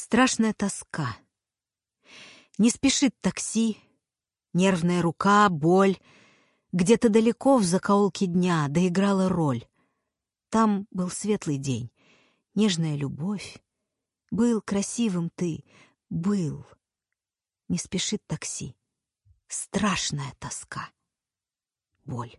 Страшная тоска. Не спешит такси, нервная рука, боль. Где-то далеко в закоулке дня доиграла роль. Там был светлый день, нежная любовь. Был красивым ты, был. Не спешит такси. Страшная тоска. Боль.